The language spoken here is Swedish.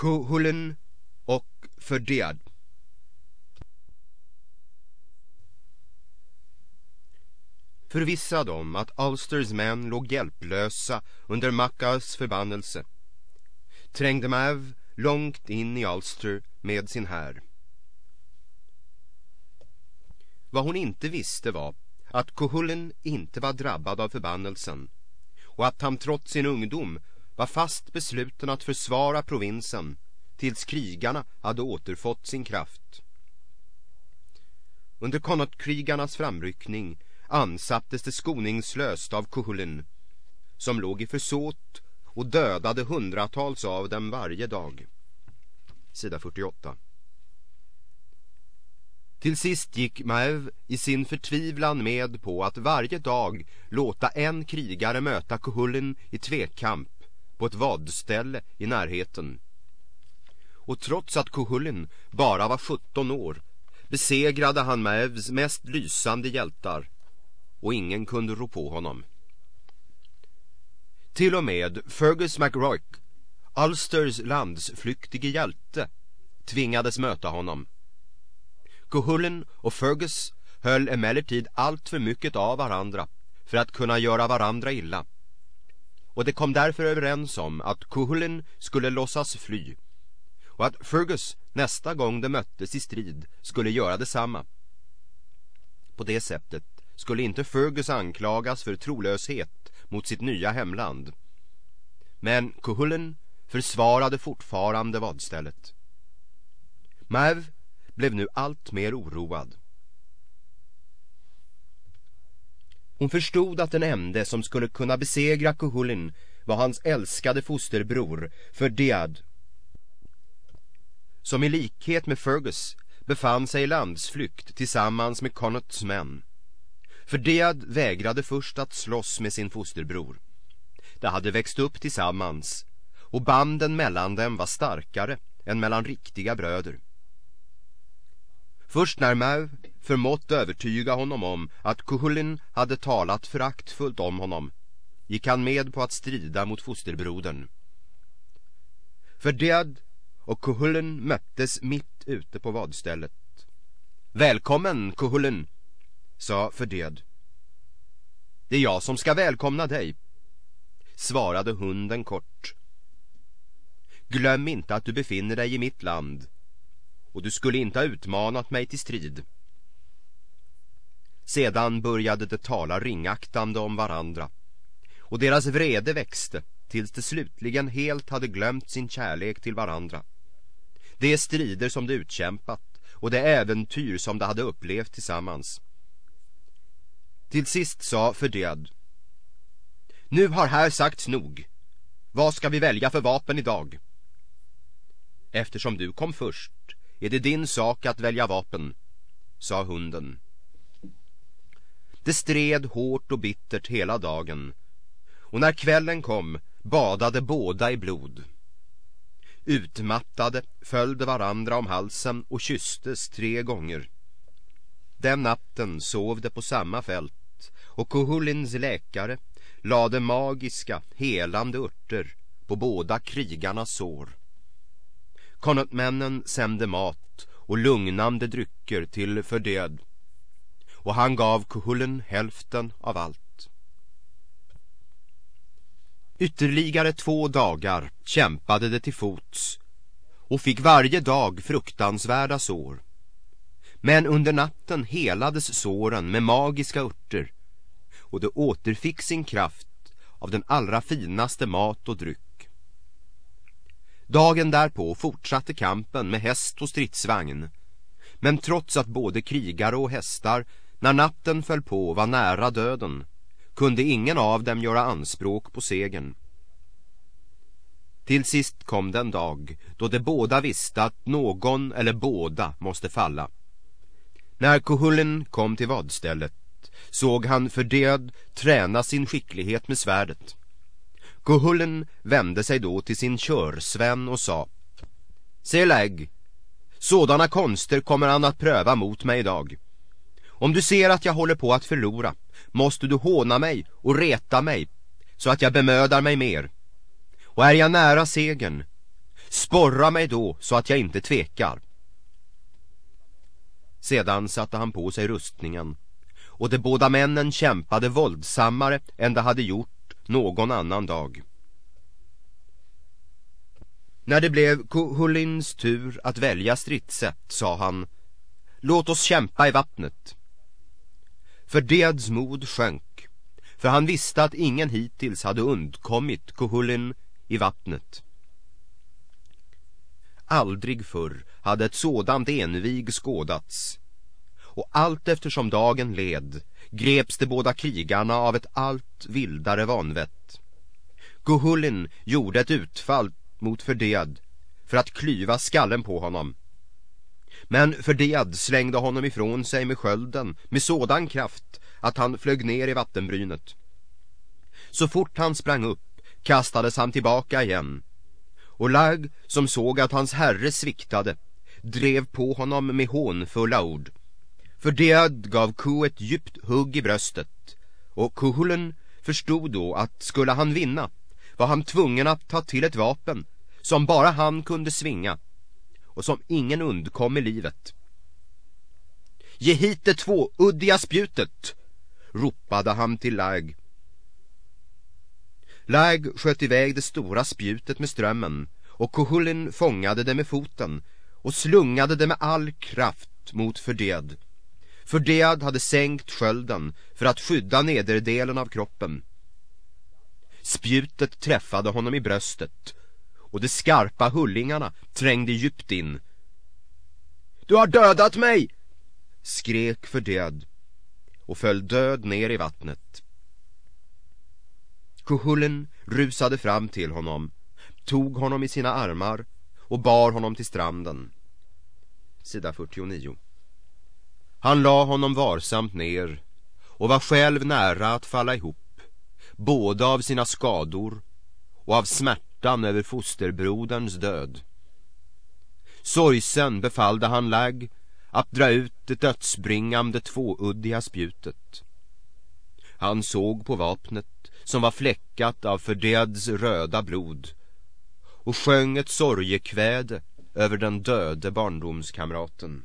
Kuhullen och Fördead Förvissad om att Ulsters män låg hjälplösa under Maccas förbannelse trängde Mav långt in i Ulster med sin här. Vad hon inte visste var att Kuhullen inte var drabbad av förbannelsen och att han trots sin ungdom var fast besluten att försvara provinsen tills krigarna hade återfått sin kraft. Under Connaught-krigarnas framryckning ansattes det skoningslöst av Kuhulin som låg i försåt och dödade hundratals av dem varje dag. Sida 48. Till sist gick Maev i sin förtvivlan med på att varje dag låta en krigare möta Kuhulin i tvekamp på ett vadställe i närheten. Och trots att Kuhulin bara var 17 år besegrade han Maevs mest lysande hjältar och ingen kunde rå på honom. Till och med Fergus McRoy, Ulsters landsflyktige hjälte, tvingades möta honom. Kuhullen och Fergus höll emellertid allt för mycket av varandra för att kunna göra varandra illa. Och det kom därför överens om att Kuhullen skulle låtsas fly och att Fergus nästa gång de möttes i strid skulle göra detsamma. På det sättet skulle inte Fergus anklagas för trolöshet mot sitt nya hemland. Men Kuhullen försvarade fortfarande vadstället. Mav blev nu allt mer oroad. Hon förstod att den ende som skulle kunna besegra Kuhulin var hans älskade fosterbror, Fördead. Som i likhet med Fergus befann sig i landsflykt tillsammans med Connaughts män. Fördead vägrade först att slåss med sin fosterbror. De hade växt upp tillsammans och banden mellan dem var starkare än mellan riktiga bröder. Först när Mau förmått övertyga honom om att Kuhulin hade talat föraktfullt om honom gick han med på att strida mot fosterbrodern. Fördead och Kuhulin möttes mitt ute på vadstället. Välkommen, Kuhulin, sa Förded. Det är jag som ska välkomna dig, svarade hunden kort. Glöm inte att du befinner dig i mitt land och du skulle inte ha utmanat mig till strid. Sedan började de tala ringaktande om varandra och deras vrede växte tills de slutligen helt hade glömt sin kärlek till varandra. De strider som de utkämpat och det äventyr som de hade upplevt tillsammans. Till sist sa Fördöd Nu har här sagts nog. Vad ska vi välja för vapen idag? Eftersom du kom först är det din sak att välja vapen, sa hunden. Det stred hårt och bittert hela dagen och när kvällen kom badade båda i blod. Utmattade följde varandra om halsen och kysstes tre gånger. Den natten sov de på samma fält och kohulins läkare lade magiska, helande örter på båda krigarnas sår. Konotmännen sände mat och lugnande drycker till fördöd och han gav Kuhullen hälften av allt. Ytterligare två dagar kämpade de till fots och fick varje dag fruktansvärda sår. Men under natten helades såren med magiska örter och de återfick sin kraft av den allra finaste mat och dryck. Dagen därpå fortsatte kampen med häst och stridsvagn. Men trots att både krigare och hästar när natten föll på var nära döden kunde ingen av dem göra anspråk på segern. Till sist kom den dag då de båda visste att någon eller båda måste falla. När Kohullen kom till vadstället såg han för död träna sin skicklighet med svärdet. Kohullen vände sig då till sin körsvän och sa Se lägg, sådana konster kommer han att pröva mot mig idag. Om du ser att jag håller på att förlora måste du håna mig och reta mig så att jag bemödar mig mer. Och är jag nära segern Sporra mig då så att jag inte tvekar. Sedan satte han på sig rustningen och de båda männen kämpade våldsammare än de hade gjort någon annan dag. När det blev Kuhulins tur att välja stridssätt sa han Låt oss kämpa i vattnet. För Deds mod sjönk, för han visste att ingen hittills hade undkommit Kuhulin i vattnet. Aldrig förr hade ett sådant envig skådats och allt eftersom dagen led greps de båda krigarna av ett allt vildare vanvett. Gohullin gjorde ett utfall mot Fördead för att klyva skallen på honom. Men Ferdead slängde honom ifrån sig med skölden med sådan kraft att han flög ner i vattenbrynet. Så fort han sprang upp kastades han tillbaka igen och Lag, som såg att hans herre sviktade, drev på honom med hånfulla ord. För Dead gav Ku ett djupt hugg i bröstet och Kuhulen förstod då att skulle han vinna var han tvungen att ta till ett vapen som bara han kunde svinga och som ingen undkom i livet. Ge hit det tvåuddiga spjutet, ropade han till Lag. Lag sköt iväg det stora spjutet med strömmen och Kohulin fångade det med foten och slungade det med all kraft mot Förded. Förded hade sänkt skölden för att skydda nederdelen av kroppen. Spjutet träffade honom i bröstet och de skarpa hullingarna trängde djupt in. Du har dödat mig! skrek för död och föll död ner i vattnet. Kuhullen rusade fram till honom, tog honom i sina armar och bar honom till stranden. Sida 49. Han la honom varsamt ner och var själv nära att falla ihop, både av sina skador och av smärta smärtan över fosterbroderns död. Sorgsen befallde han Lag att dra ut det dödsbringande tvåuddiga spjutet. Han såg på vapnet som var fläckat av Fördeds röda blod och sjöng ett sorgekväde över den döde barndomskamraten.